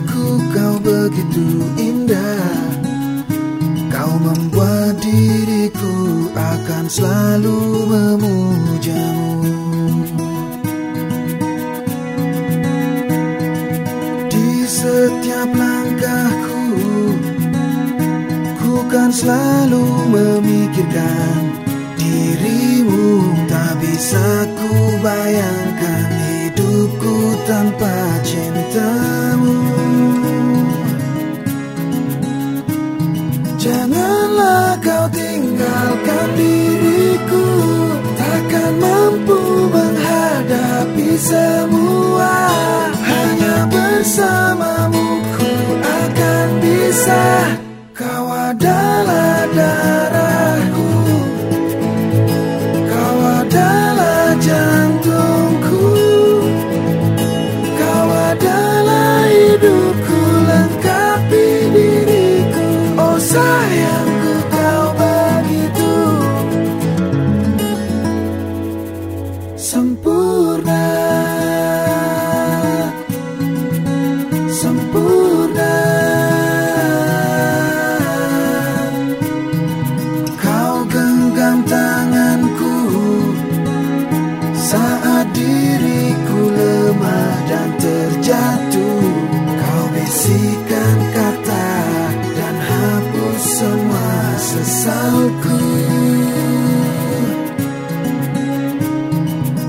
bisaku kau begitu indah. Kau membuat diriku akan selalu memujamu. Di setiap langkahku Ku kan selalu memikirkan dirimu Tak bisa ku bayangkan semua Hanya bersamamu ku akan bisa. Kau adalah darahku. Kau adalah jantungku. Kau adalah hidupku lengkapi diriku. Oh sayangku kau begitu. Sempurna. Sempurna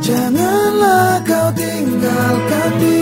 Janganlah kau tinggalkan diriku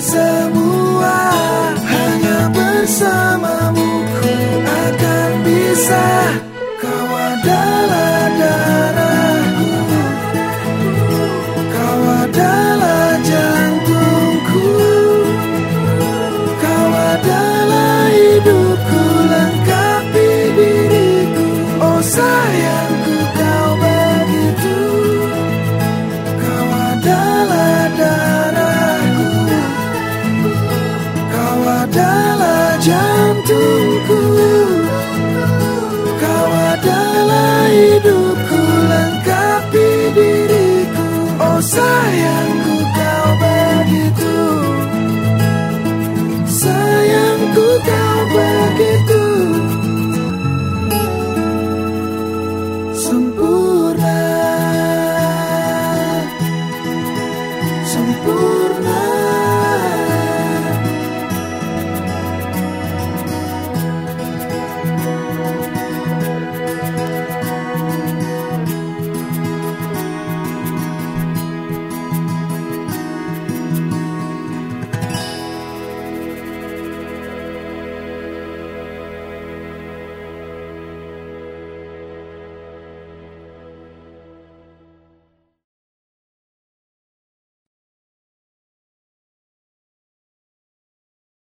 semua Hanya bersamamu ku akan bisa. Kau adalah darahku. Kau adalah jantungku. Kau adalah jantungku Kau adalah hidupku lengkapi diriku. Oh sayangku kau begitu. Sayangku kau begitu